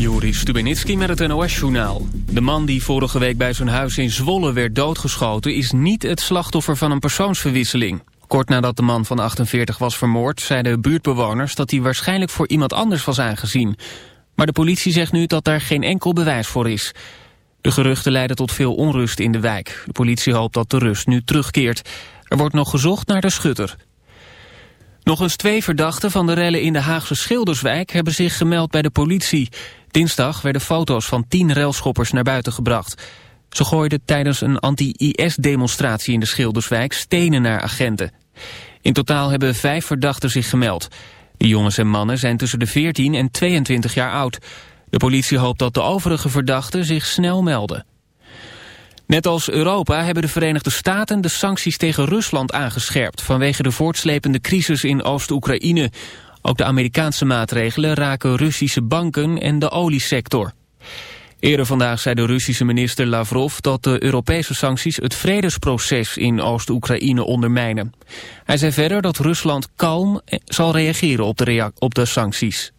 Joris Stubenitski met het NOS-journaal. De man die vorige week bij zijn huis in Zwolle werd doodgeschoten... is niet het slachtoffer van een persoonsverwisseling. Kort nadat de man van 48 was vermoord... zeiden buurtbewoners dat hij waarschijnlijk voor iemand anders was aangezien. Maar de politie zegt nu dat daar geen enkel bewijs voor is. De geruchten leiden tot veel onrust in de wijk. De politie hoopt dat de rust nu terugkeert. Er wordt nog gezocht naar de schutter. Nog eens twee verdachten van de rellen in de Haagse Schilderswijk hebben zich gemeld bij de politie. Dinsdag werden foto's van tien relschoppers naar buiten gebracht. Ze gooiden tijdens een anti-IS-demonstratie in de Schilderswijk stenen naar agenten. In totaal hebben vijf verdachten zich gemeld. De jongens en mannen zijn tussen de 14 en 22 jaar oud. De politie hoopt dat de overige verdachten zich snel melden. Net als Europa hebben de Verenigde Staten de sancties tegen Rusland aangescherpt... vanwege de voortslepende crisis in Oost-Oekraïne. Ook de Amerikaanse maatregelen raken Russische banken en de oliesector. Eerder vandaag zei de Russische minister Lavrov dat de Europese sancties het vredesproces in Oost-Oekraïne ondermijnen. Hij zei verder dat Rusland kalm zal reageren op de, op de sancties.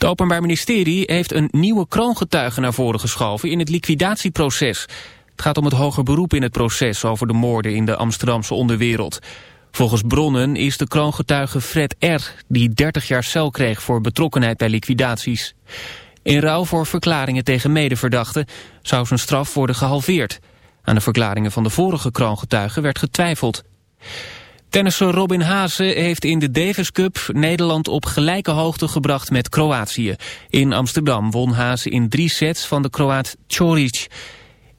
Het Openbaar Ministerie heeft een nieuwe kroongetuige naar voren geschoven in het liquidatieproces. Het gaat om het hoger beroep in het proces over de moorden in de Amsterdamse onderwereld. Volgens bronnen is de kroongetuige Fred R. die 30 jaar cel kreeg voor betrokkenheid bij liquidaties. In ruil voor verklaringen tegen medeverdachten zou zijn straf worden gehalveerd. Aan de verklaringen van de vorige kroongetuigen werd getwijfeld. Tennisser Robin Haase heeft in de Davis Cup Nederland op gelijke hoogte gebracht met Kroatië. In Amsterdam won Haase in drie sets van de Kroaat Choric.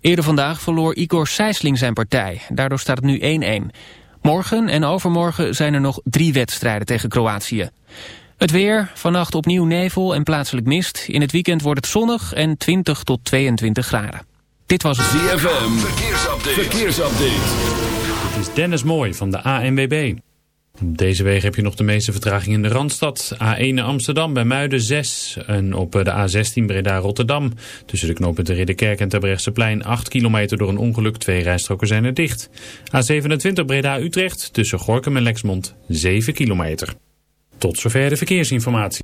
Eerder vandaag verloor Igor Sijsling zijn partij. Daardoor staat het nu 1-1. Morgen en overmorgen zijn er nog drie wedstrijden tegen Kroatië. Het weer, vannacht opnieuw nevel en plaatselijk mist. In het weekend wordt het zonnig en 20 tot 22 graden. Dit was het ZFM, verkeersupdate. verkeersupdate. Dit is Dennis Mooi van de ANWB. Op deze wegen heb je nog de meeste vertraging in de Randstad. A1 Amsterdam bij Muiden 6 en op de A16 Breda-Rotterdam. Tussen de knooppunten Ridderkerk en Terbrechtseplein 8 kilometer door een ongeluk. Twee rijstroken zijn er dicht. A27 Breda-Utrecht tussen Gorkum en Lexmond 7 kilometer. Tot zover de verkeersinformatie.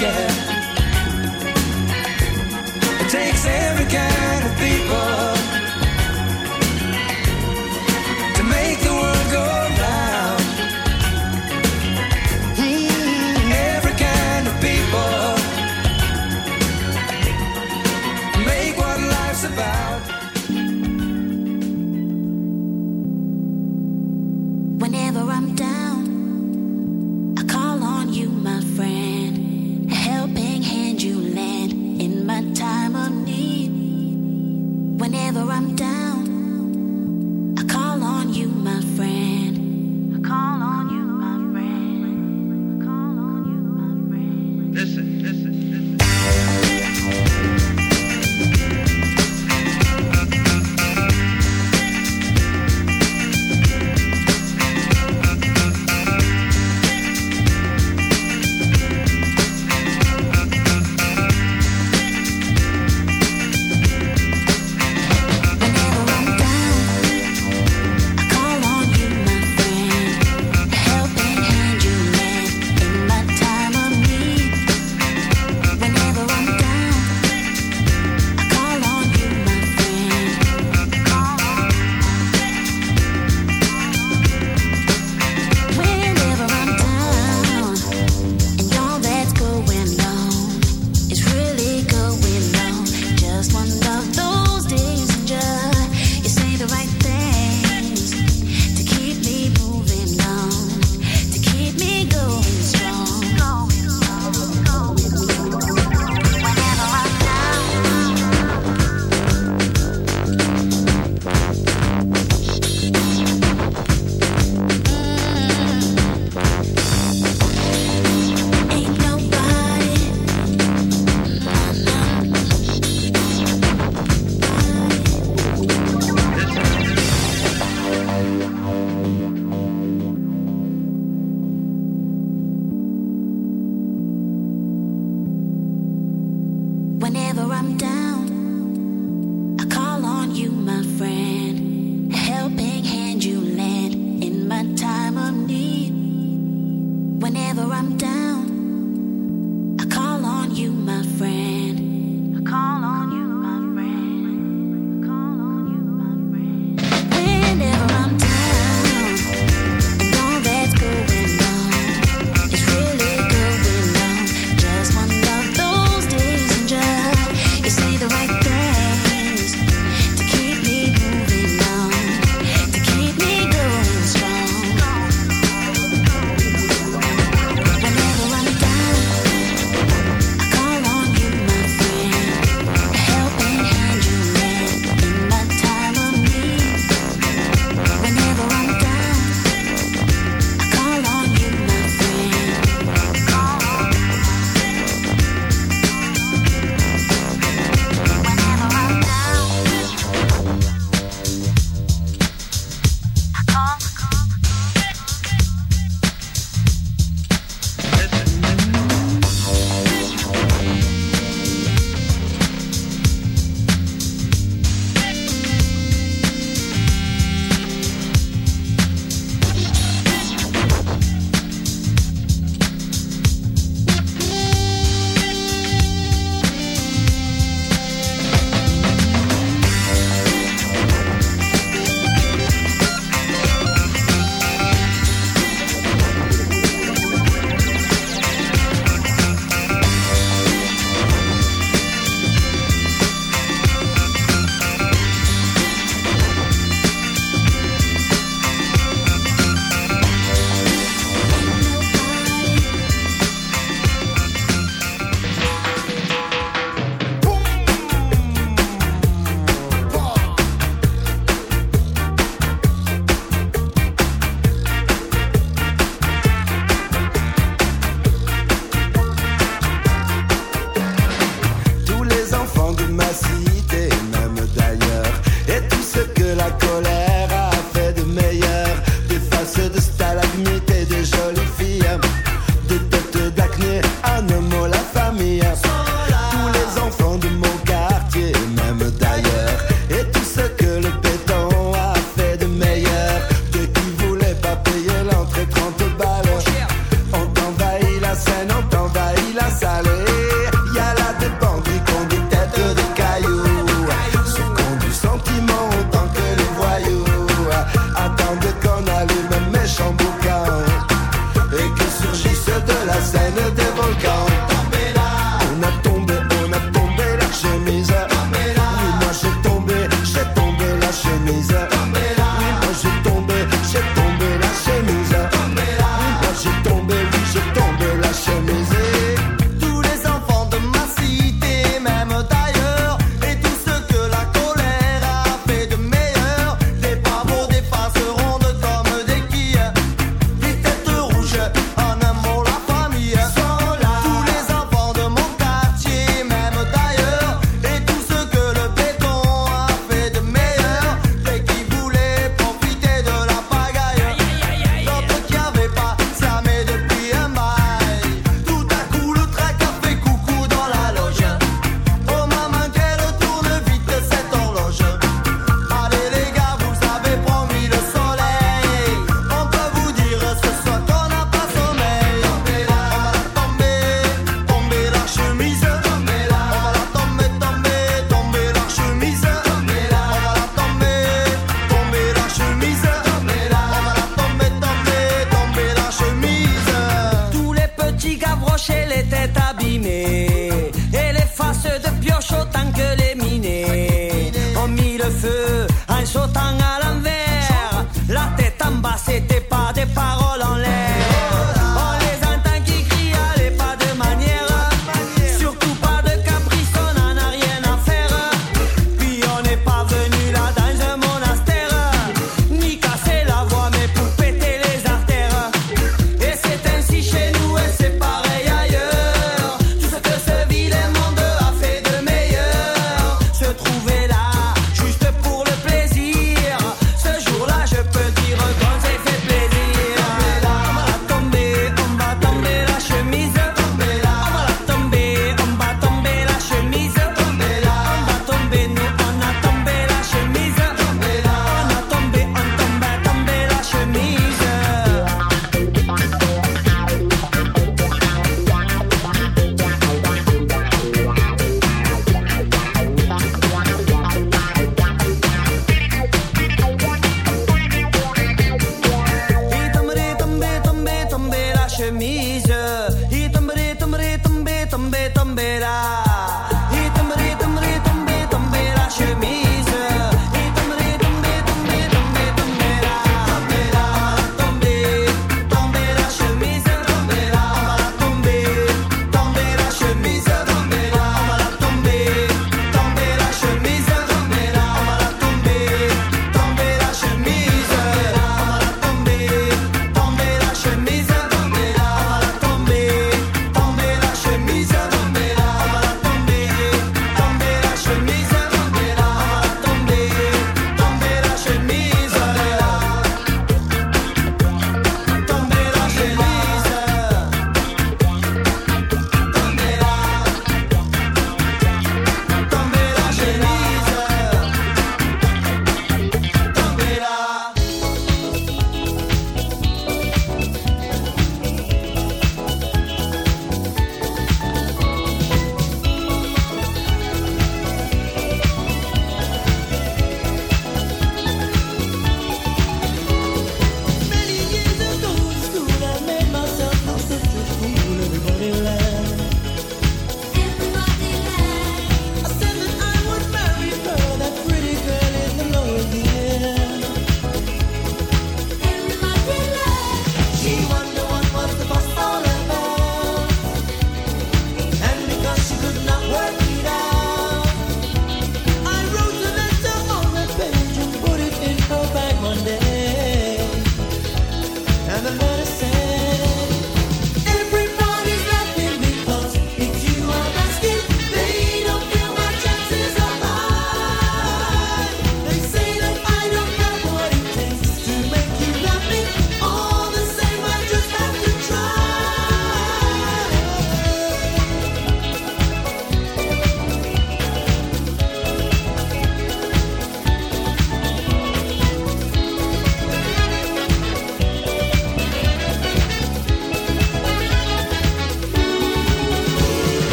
It takes every kind of people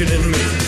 in me.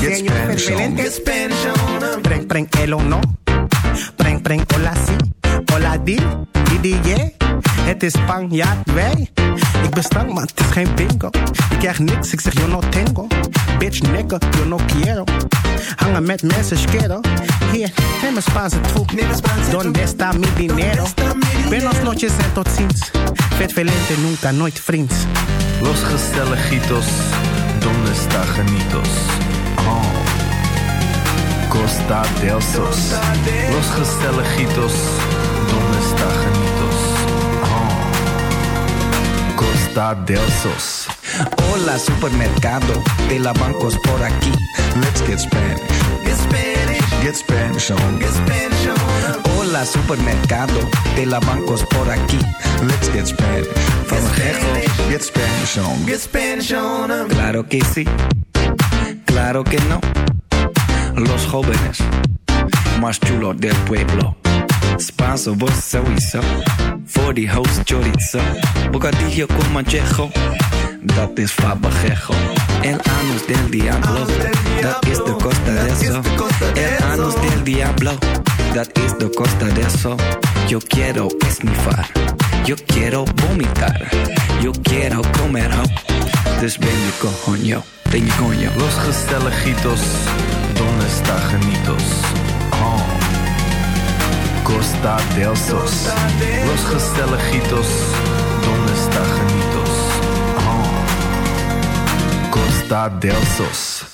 Get Spanish on. Get Spanish on. Preng, preng, el o no. Preng, preng, hola si. Hola di, di, di, yeah. Het is Spanjaard, wij. Ik ben stank, maar het is geen bingo. Ik krijg niks, ik zeg yo no tengo. Bitch, nigga, yo no quiero. Hangen met mensen, schero. Hier, neem een Spaanse troep. Donde está mi dinero? Buenos noches en tot ziens. Vet velente, nunca, nooit vriends. Los Gestelejitos, donde está Genitos? Oh, Costa del Sos. Los Gestelejitos, donde está Genitos? Oh, Costa del Sos. Hola supermercado de la bancos por aquí. Let's get Spanish. Get Spanish. Get Spanish on. Get Spanish on. Hola supermercado de la bancos por aquí. Let's get Spanish. From Get, get Spanish on. Get Spanish on. Claro que sí. Claro que no. Los jóvenes más chulos del pueblo. Spanso, vos sowieso. Die host chorizo. Bocadillo con manchejo. Dat is fabajejo. El anus del diablo. Dat is de costa de eso. El anus del diablo. Dat is de costa de eso. Yo quiero esnifar. Yo quiero vomitar. Yo quiero comer ho. Dus ben je coño. Ben je coño. Los Gestelejitos, donde está Genitos? Oh, Costa del Sos. Los Gestelejitos, donde está Genitos? Oh, Costa del Sos.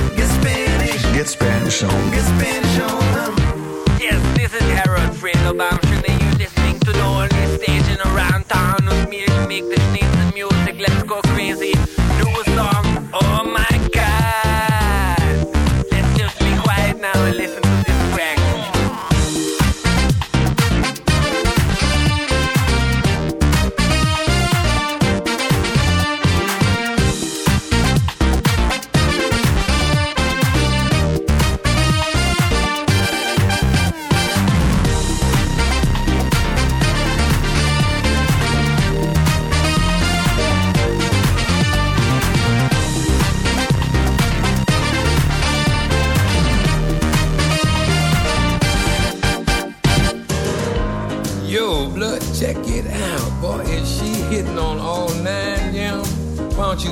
Get Spanish. Get Spanish on. Get Spanish on. Yes, this is Harold Friedelbaum. Should you're listening to the only station around town with me to make the sneeze music? Let's go crazy.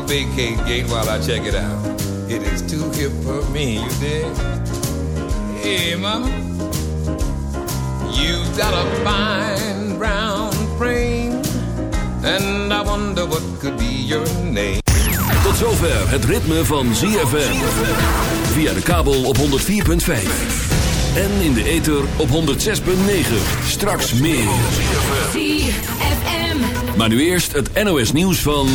Vacate gate while I check it out? It is too hip for me, you dig? Hey, mama. You got a fine brown frame. And I wonder what could be your name. Tot zover het ritme van ZFM. Via de kabel op 104.5. En in de ether op 106.9. Straks meer. Maar nu eerst het NOS nieuws van...